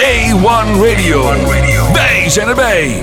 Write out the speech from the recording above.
A1 Radio. Wij zijn erbij.